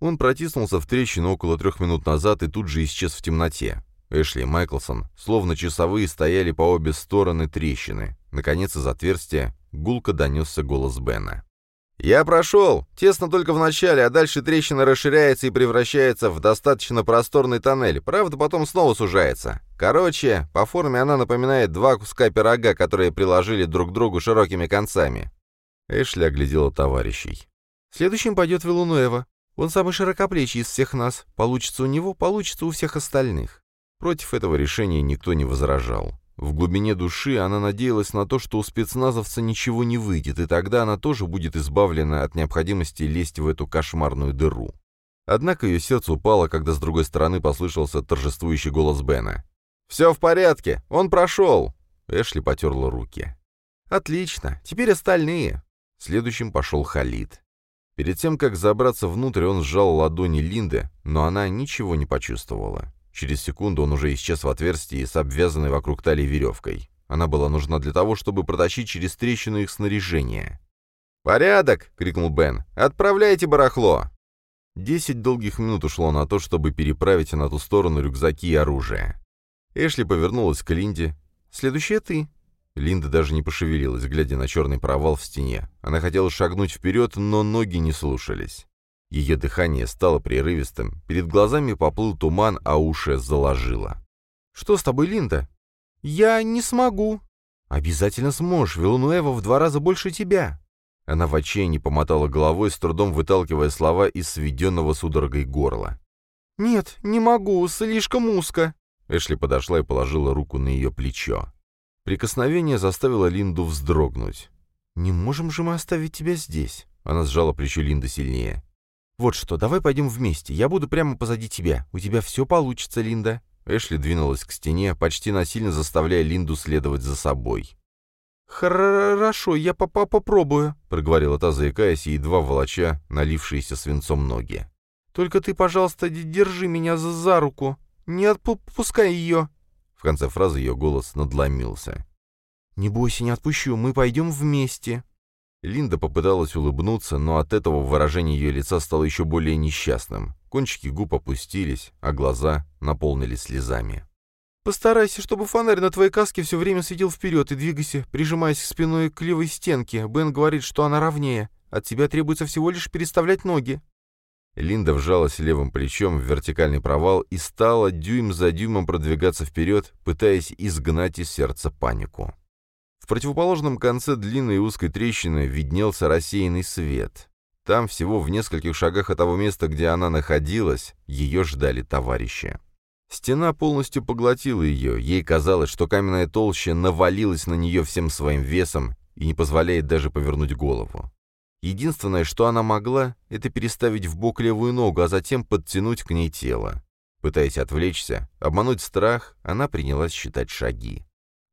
Он протиснулся в трещину около трех минут назад и тут же исчез в темноте. Эшли и Майклсон, словно часовые, стояли по обе стороны трещины. Наконец из отверстия гулко донесся голос Бена. «Я прошел. Тесно только в начале, а дальше трещина расширяется и превращается в достаточно просторный тоннель. Правда, потом снова сужается. Короче, по форме она напоминает два куска пирога, которые приложили друг к другу широкими концами». Эшли оглядела товарищей. «Следующим пойдет Вилунуэва. Он самый широкоплечий из всех нас. Получится у него, получится у всех остальных». Против этого решения никто не возражал. В глубине души она надеялась на то, что у спецназовца ничего не выйдет, и тогда она тоже будет избавлена от необходимости лезть в эту кошмарную дыру. Однако ее сердце упало, когда с другой стороны послышался торжествующий голос Бена. «Все в порядке! Он прошел!» Эшли потерла руки. «Отлично! Теперь остальные!» Следующим пошел Халид. Перед тем, как забраться внутрь, он сжал ладони Линды, но она ничего не почувствовала. Через секунду он уже исчез в отверстии с обвязанной вокруг талии веревкой. Она была нужна для того, чтобы протащить через трещину их снаряжение. «Порядок!» — крикнул Бен. «Отправляйте барахло!» Десять долгих минут ушло на то, чтобы переправить на ту сторону рюкзаки и оружие. Эшли повернулась к Линде. «Следующая ты». Линда даже не пошевелилась, глядя на черный провал в стене. Она хотела шагнуть вперед, но ноги не слушались. Ее дыхание стало прерывистым, перед глазами поплыл туман, а уши заложило. «Что с тобой, Линда?» «Я не смогу». «Обязательно сможешь, Вилунуэва в два раза больше тебя». Она в отчаянии помотала головой, с трудом выталкивая слова из сведенного судорогой горла. «Нет, не могу, слишком узко». Эшли подошла и положила руку на ее плечо. Прикосновение заставило Линду вздрогнуть. «Не можем же мы оставить тебя здесь?» Она сжала плечо Линды сильнее. «Вот что, давай пойдем вместе. Я буду прямо позади тебя. У тебя все получится, Линда». Эшли двинулась к стене, почти насильно заставляя Линду следовать за собой. «Хорошо, я по -по попробую», — проговорила та, заикаясь, и едва волоча налившиеся свинцом ноги. «Только ты, пожалуйста, держи меня за, за руку. Не отпускай ее». В конце фразы ее голос надломился. «Не бойся, не отпущу, мы пойдем вместе». Линда попыталась улыбнуться, но от этого выражение ее лица стало еще более несчастным. Кончики губ опустились, а глаза наполнились слезами. «Постарайся, чтобы фонарь на твоей каске все время светил вперед и двигайся, прижимаясь спиной к левой стенке. Бен говорит, что она ровнее. От тебя требуется всего лишь переставлять ноги». Линда вжалась левым плечом в вертикальный провал и стала дюйм за дюймом продвигаться вперед, пытаясь изгнать из сердца панику. В противоположном конце длинной узкой трещины виднелся рассеянный свет. Там, всего в нескольких шагах от того места, где она находилась, ее ждали товарищи. Стена полностью поглотила ее, ей казалось, что каменная толща навалилась на нее всем своим весом и не позволяет даже повернуть голову. Единственное, что она могла, это переставить в бок левую ногу, а затем подтянуть к ней тело. Пытаясь отвлечься, обмануть страх, она принялась считать шаги.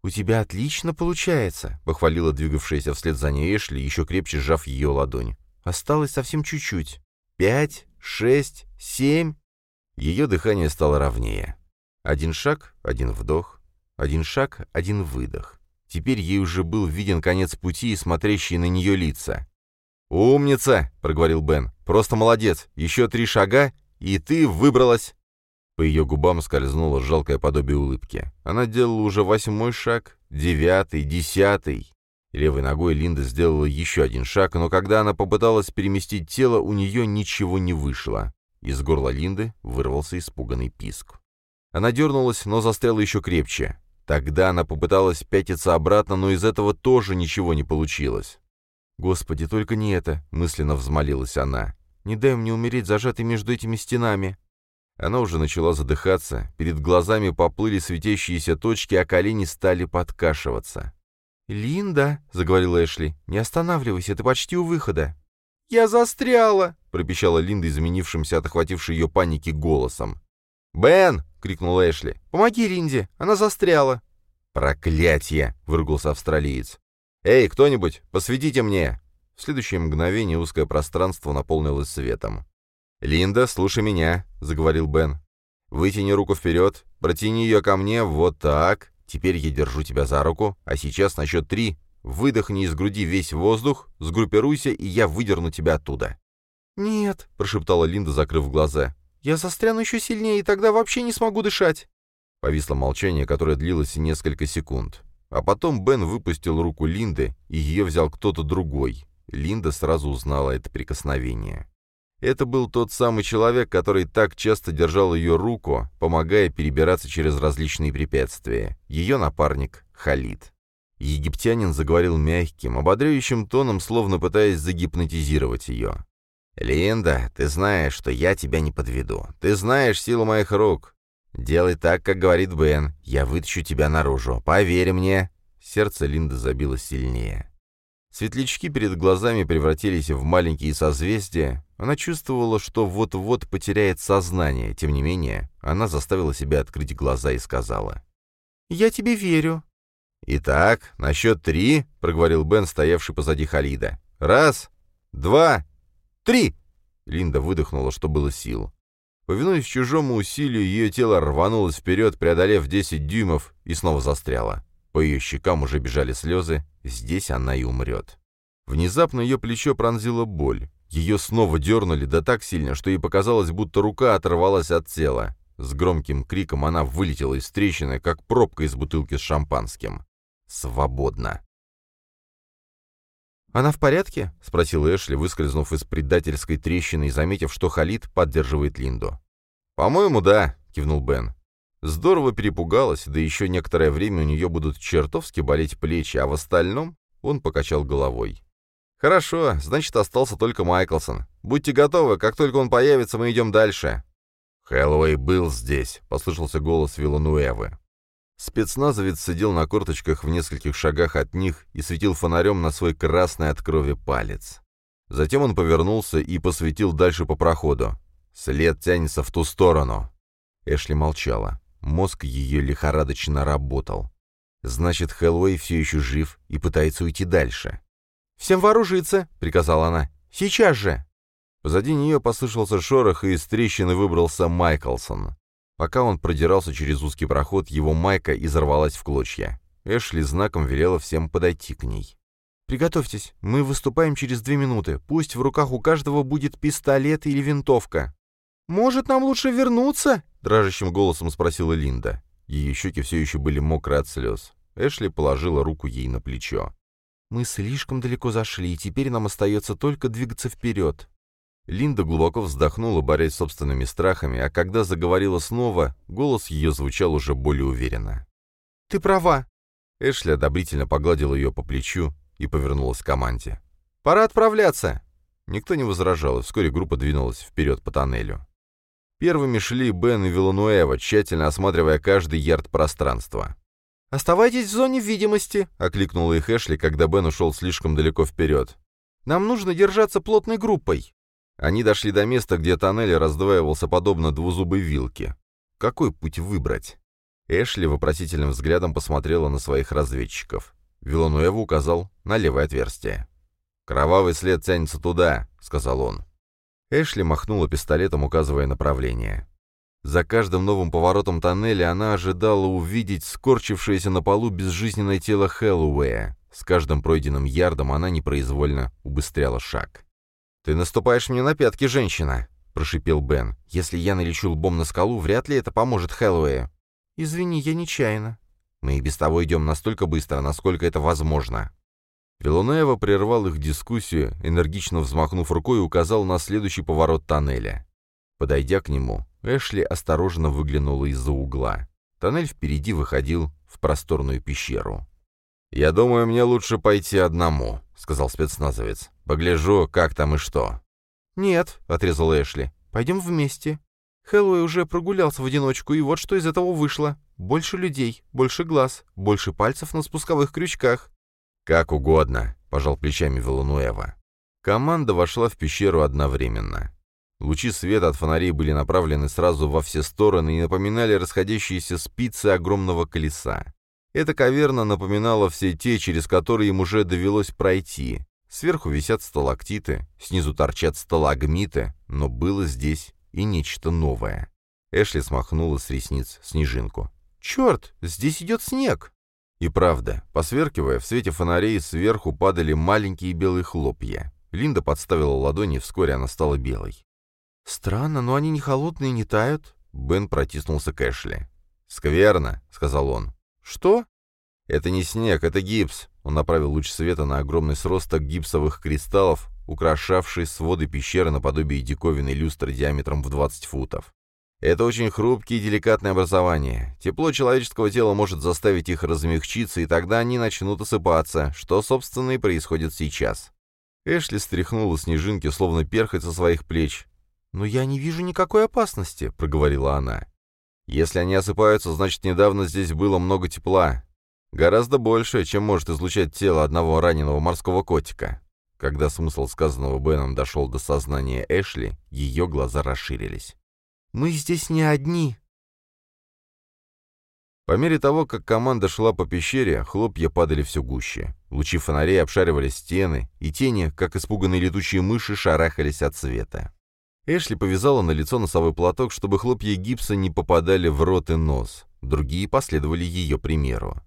«У тебя отлично получается», — похвалила двигавшаяся вслед за ней Эшли, еще крепче сжав ее ладонь. «Осталось совсем чуть-чуть. Пять, шесть, семь...» Ее дыхание стало ровнее. Один шаг, один вдох, один шаг, один выдох. Теперь ей уже был виден конец пути и смотрящие на нее лица. «Умница!» — проговорил Бен. «Просто молодец! Еще три шага, и ты выбралась!» По ее губам скользнуло жалкое подобие улыбки. Она делала уже восьмой шаг, девятый, десятый. Левой ногой Линда сделала еще один шаг, но когда она попыталась переместить тело, у нее ничего не вышло. Из горла Линды вырвался испуганный писк. Она дернулась, но застряла еще крепче. Тогда она попыталась пятиться обратно, но из этого тоже ничего не получилось. «Господи, только не это!» — мысленно взмолилась она. «Не дай мне умереть зажатой между этими стенами!» Она уже начала задыхаться, перед глазами поплыли светящиеся точки, а колени стали подкашиваться. «Линда!» — заговорила Эшли. «Не останавливайся, ты почти у выхода!» «Я застряла!» — пропищала Линда, изменившимся от охватившей ее паники голосом. «Бен!» — крикнула Эшли. «Помоги Линде! Она застряла!» «Проклятье!» — выругался австралиец. «Эй, кто-нибудь, посветите мне!» В следующее мгновение узкое пространство наполнилось светом. «Линда, слушай меня», — заговорил Бен. «Вытяни руку вперед, протяни ее ко мне, вот так. Теперь я держу тебя за руку, а сейчас на счет три выдохни из груди весь воздух, сгруппируйся, и я выдерну тебя оттуда». «Нет», — прошептала Линда, закрыв глаза. «Я застряну еще сильнее, и тогда вообще не смогу дышать». Повисло молчание, которое длилось несколько секунд. А потом Бен выпустил руку Линды, и ее взял кто-то другой. Линда сразу узнала это прикосновение. Это был тот самый человек, который так часто держал ее руку, помогая перебираться через различные препятствия. Ее напарник Халид. Египтянин заговорил мягким, ободряющим тоном, словно пытаясь загипнотизировать ее. «Линда, ты знаешь, что я тебя не подведу. Ты знаешь силу моих рук. «Делай так, как говорит Бен. Я вытащу тебя наружу. Поверь мне». Сердце Линды забилось сильнее. Светлячки перед глазами превратились в маленькие созвездия. Она чувствовала, что вот-вот потеряет сознание. Тем не менее, она заставила себя открыть глаза и сказала. «Я тебе верю». «Итак, на счет три», — проговорил Бен, стоявший позади Халида. «Раз, два, три!» Линда выдохнула, что было сил. Повинуясь чужому усилию, ее тело рванулось вперед, преодолев 10 дюймов, и снова застряло. По ее щекам уже бежали слезы, здесь она и умрет. Внезапно ее плечо пронзила боль. Ее снова дернули, да так сильно, что ей показалось, будто рука оторвалась от тела. С громким криком она вылетела из трещины, как пробка из бутылки с шампанским. Свободно. «Она в порядке?» — спросил Эшли, выскользнув из предательской трещины и заметив, что Халид поддерживает Линду. «По-моему, да», — кивнул Бен. Здорово перепугалась, да еще некоторое время у нее будут чертовски болеть плечи, а в остальном он покачал головой. «Хорошо, значит, остался только Майклсон. Будьте готовы, как только он появится, мы идем дальше». «Хэллоуэй был здесь», — послышался голос Вилануэвы. Спецназовец сидел на корточках в нескольких шагах от них и светил фонарем на свой красный от крови палец. Затем он повернулся и посветил дальше по проходу. След тянется в ту сторону. Эшли молчала. Мозг ее лихорадочно работал. Значит, Хэллоуэй все еще жив и пытается уйти дальше. «Всем вооружиться!» — приказала она. «Сейчас же!» Позади нее послышался шорох, и из трещины выбрался Майклсон. Пока он продирался через узкий проход, его майка изорвалась в клочья. Эшли знаком велела всем подойти к ней. «Приготовьтесь, мы выступаем через две минуты. Пусть в руках у каждого будет пистолет или винтовка». «Может, нам лучше вернуться?» — дрожащим голосом спросила Линда. Ее щеки все еще были мокры от слез. Эшли положила руку ей на плечо. «Мы слишком далеко зашли, и теперь нам остается только двигаться вперед». Линда глубоко вздохнула, борясь с собственными страхами, а когда заговорила снова, голос ее звучал уже более уверенно. «Ты права». Эшли одобрительно погладил ее по плечу и повернулась к команде. «Пора отправляться!» Никто не возражал, и вскоре группа двинулась вперед по тоннелю. Первыми шли Бен и Вилануэва, тщательно осматривая каждый ярд пространства. «Оставайтесь в зоне видимости», — окликнула их Эшли, когда Бен ушел слишком далеко вперед. «Нам нужно держаться плотной группой». Они дошли до места, где тоннель раздваивался подобно двузубой вилке. Какой путь выбрать? Эшли вопросительным взглядом посмотрела на своих разведчиков. Вилануэва указал на левое отверстие. «Кровавый след тянется туда», — сказал он. Эшли махнула пистолетом, указывая направление. За каждым новым поворотом тоннеля она ожидала увидеть скорчившееся на полу безжизненное тело Хэллоуэя. С каждым пройденным ярдом она непроизвольно убыстряла шаг. «Ты наступаешь мне на пятки, женщина!» — прошипел Бен. «Если я налечу лбом на скалу, вряд ли это поможет Хэллоуэю». «Извини, я нечаянно». «Мы и без того идем настолько быстро, насколько это возможно». Вилунеева прервал их дискуссию, энергично взмахнув рукой, и указал на следующий поворот тоннеля. Подойдя к нему, Эшли осторожно выглянула из-за угла. Тоннель впереди выходил в просторную пещеру. «Я думаю, мне лучше пойти одному», — сказал спецназовец. «Погляжу, как там и что». «Нет», — отрезал Эшли, — «пойдем вместе. Хэллоуэй уже прогулялся в одиночку, и вот что из этого вышло. Больше людей, больше глаз, больше пальцев на спусковых крючках. «Как угодно», — пожал плечами Вилануэва. Команда вошла в пещеру одновременно. Лучи света от фонарей были направлены сразу во все стороны и напоминали расходящиеся спицы огромного колеса. Эта каверна напоминала все те, через которые им уже довелось пройти. Сверху висят сталактиты, снизу торчат сталагмиты, но было здесь и нечто новое. Эшли смахнула с ресниц снежинку. «Черт, здесь идет снег!» И правда, посверкивая, в свете фонарей сверху падали маленькие белые хлопья. Линда подставила ладони, и вскоре она стала белой. «Странно, но они не холодные, не тают». Бен протиснулся к Эшли. «Скверно», — сказал он. «Что?» «Это не снег, это гипс». Он направил луч света на огромный сросток гипсовых кристаллов, украшавший своды пещеры наподобие диковинной люстры диаметром в 20 футов. Это очень хрупкие и деликатные образования. Тепло человеческого тела может заставить их размягчиться, и тогда они начнут осыпаться, что, собственно, и происходит сейчас. Эшли стряхнула снежинки, словно перхоть со своих плеч. «Но я не вижу никакой опасности», — проговорила она. «Если они осыпаются, значит, недавно здесь было много тепла. Гораздо больше, чем может излучать тело одного раненого морского котика». Когда смысл сказанного Беном дошел до сознания Эшли, ее глаза расширились. Мы здесь не одни». По мере того, как команда шла по пещере, хлопья падали все гуще. Лучи фонарей обшаривали стены, и тени, как испуганные летучие мыши, шарахались от света. Эшли повязала на лицо носовой платок, чтобы хлопья гипса не попадали в рот и нос. Другие последовали ее примеру.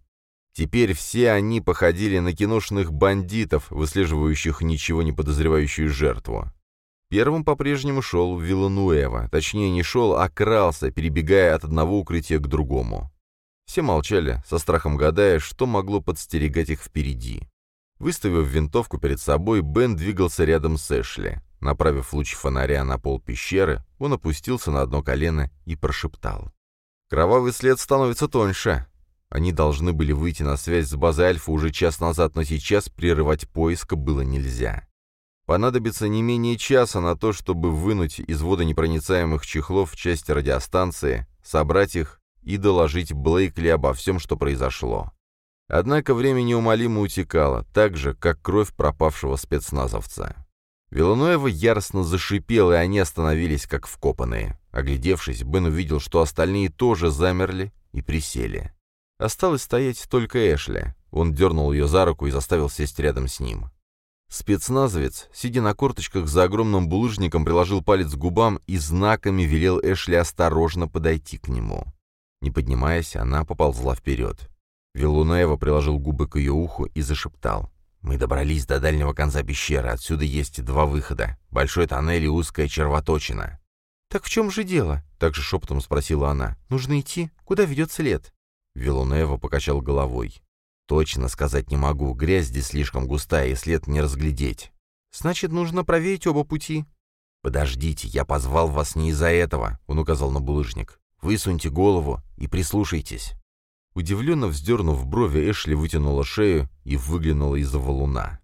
Теперь все они походили на киношных бандитов, выслеживающих ничего не подозревающую жертву. Первым по-прежнему шел Вилануэва, точнее не шел, а крался, перебегая от одного укрытия к другому. Все молчали, со страхом гадая, что могло подстерегать их впереди. Выставив винтовку перед собой, Бен двигался рядом с Эшли. Направив луч фонаря на пол пещеры, он опустился на одно колено и прошептал. «Кровавый след становится тоньше. Они должны были выйти на связь с базой Альфа уже час назад, но сейчас прерывать поиск было нельзя. Понадобится не менее часа на то, чтобы вынуть из водонепроницаемых чехлов части радиостанции, собрать их и доложить Блейкли обо всем, что произошло. Однако время неумолимо утекало, так же, как кровь пропавшего спецназовца. Вилануэва яростно зашипел, и они остановились как вкопанные. Оглядевшись, Бен увидел, что остальные тоже замерли и присели. Осталось стоять только Эшли. Он дернул ее за руку и заставил сесть рядом с ним. Спецназовец, сидя на корточках за огромным булыжником, приложил палец к губам и знаками велел Эшли осторожно подойти к нему. Не поднимаясь, она поползла вперед. Вилунеева приложил губы к ее уху и зашептал. «Мы добрались до дальнего конца пещеры. Отсюда есть два выхода. Большой тоннель и узкая червоточина». «Так в чем же дело?» — также шепотом спросила она. «Нужно идти? Куда ведет след?» Вилунеева покачал головой. «Точно сказать не могу. Грязь здесь слишком густая, и след не разглядеть». «Значит, нужно проверить оба пути». «Подождите, я позвал вас не из-за этого», — он указал на булыжник. «Высуньте голову и прислушайтесь». Удивленно вздернув брови, Эшли вытянула шею и выглянула из-за валуна.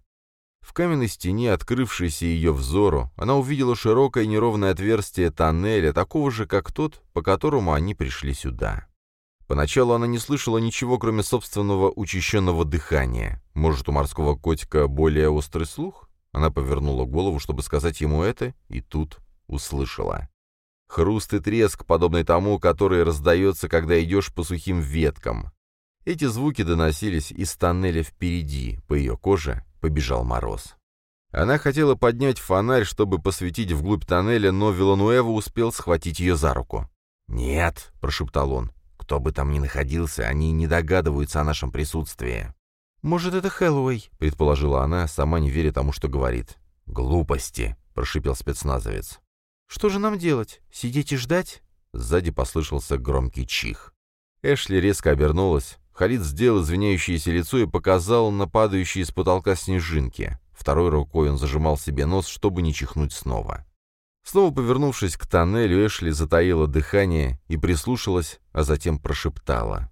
В каменной стене, открывшейся ее взору, она увидела широкое неровное отверстие тоннеля, такого же, как тот, по которому они пришли сюда. Поначалу она не слышала ничего, кроме собственного учащенного дыхания. Может, у морского котика более острый слух? Она повернула голову, чтобы сказать ему это, и тут услышала. Хруст и треск, подобный тому, который раздается, когда идешь по сухим веткам. Эти звуки доносились из тоннеля впереди, по ее коже побежал мороз. Она хотела поднять фонарь, чтобы посветить вглубь тоннеля, но Вилануэва успел схватить ее за руку. «Нет», — прошептал он, — «кто бы там ни находился, они не догадываются о нашем присутствии». «Может, это Хэллоуэй», — предположила она, сама не веря тому, что говорит. «Глупости», — прошипел спецназовец. «Что же нам делать? Сидеть и ждать?» Сзади послышался громкий чих. Эшли резко обернулась, Халид сделал извиняющееся лицо и показал на падающие с потолка снежинки. Второй рукой он зажимал себе нос, чтобы не чихнуть снова. Снова повернувшись к тоннелю, Эшли затаила дыхание и прислушалась, а затем прошептала.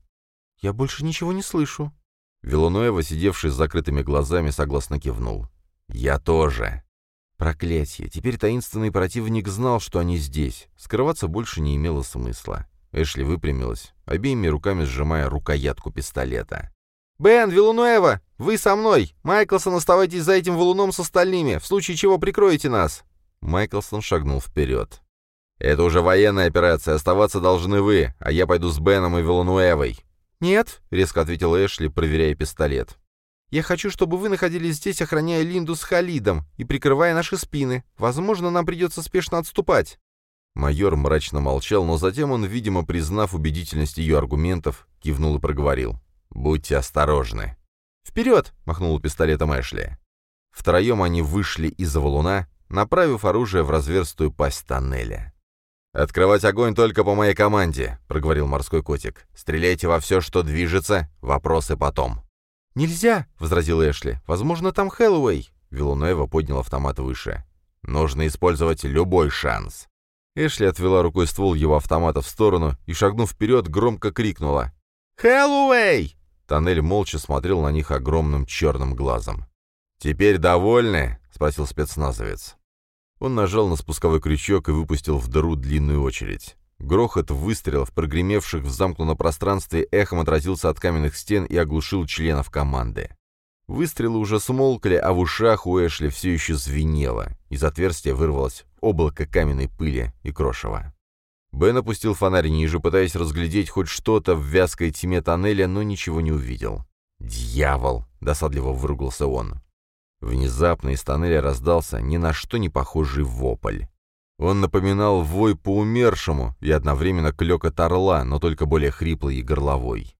«Я больше ничего не слышу». Вилануэва, сидевший с закрытыми глазами, согласно кивнул. «Я тоже». Проклятье! Теперь таинственный противник знал, что они здесь. Скрываться больше не имело смысла. Эшли выпрямилась, обеими руками сжимая рукоятку пистолета. «Бен, Вилунуэва, вы со мной! Майклсон, оставайтесь за этим валуном с остальными, в случае чего прикроете нас!» Майклсон шагнул вперед. «Это уже военная операция, оставаться должны вы, а я пойду с Беном и Вилунуэвой». «Нет», — резко ответил Эшли, проверяя пистолет. «Я хочу, чтобы вы находились здесь, охраняя Линду с Халидом и прикрывая наши спины. Возможно, нам придется спешно отступать». Майор мрачно молчал, но затем он, видимо, признав убедительность ее аргументов, кивнул и проговорил. «Будьте осторожны». «Вперед!» — махнул пистолетом Эшли. Втроем они вышли из-за валуна, направив оружие в разверстую пасть тоннеля. «Открывать огонь только по моей команде», — проговорил морской котик. «Стреляйте во все, что движется, вопросы потом». «Нельзя!» — возразил Эшли. «Возможно, там Хэллоуэй». Вилунуэва поднял автомат выше. «Нужно использовать любой шанс». Эшли отвела рукой ствол его автомата в сторону и, шагнув вперед, громко крикнула. «Хэллоуэй!» Тоннель молча смотрел на них огромным черным глазом. «Теперь довольны?» — спросил спецназовец. Он нажал на спусковой крючок и выпустил в дыру длинную очередь. Грохот выстрелов, прогремевших в замкнутом пространстве, эхом отразился от каменных стен и оглушил членов команды. Выстрелы уже смолкли, а в ушах у Эшли все еще звенело. Из отверстия вырвалось облако каменной пыли и крошева. Бен опустил фонарь ниже, пытаясь разглядеть хоть что-то в вязкой тьме тоннеля, но ничего не увидел. «Дьявол!» — досадливо выругался он. Внезапно из тоннеля раздался ни на что не похожий вопль. Он напоминал вой по умершему и одновременно клёкот орла, но только более хриплый и горловой.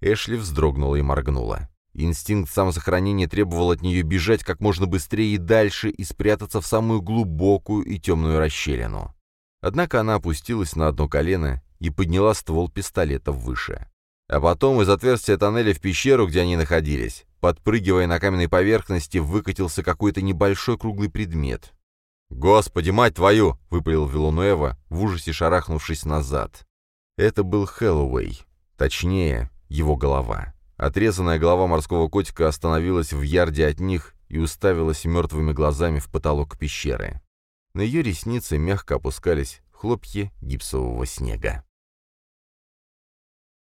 Эшли вздрогнула и моргнула. Инстинкт самосохранения требовал от нее бежать как можно быстрее и дальше и спрятаться в самую глубокую и темную расщелину. Однако она опустилась на одно колено и подняла ствол пистолета выше. А потом из отверстия тоннеля в пещеру, где они находились, подпрыгивая на каменной поверхности, выкатился какой-то небольшой круглый предмет. «Господи, мать твою!» — выпалил Вилунуэва, в ужасе шарахнувшись назад. Это был Хэллоуэй, точнее, его голова. Отрезанная голова морского котика остановилась в ярде от них и уставилась мертвыми глазами в потолок пещеры. На ее ресницы мягко опускались хлопья гипсового снега.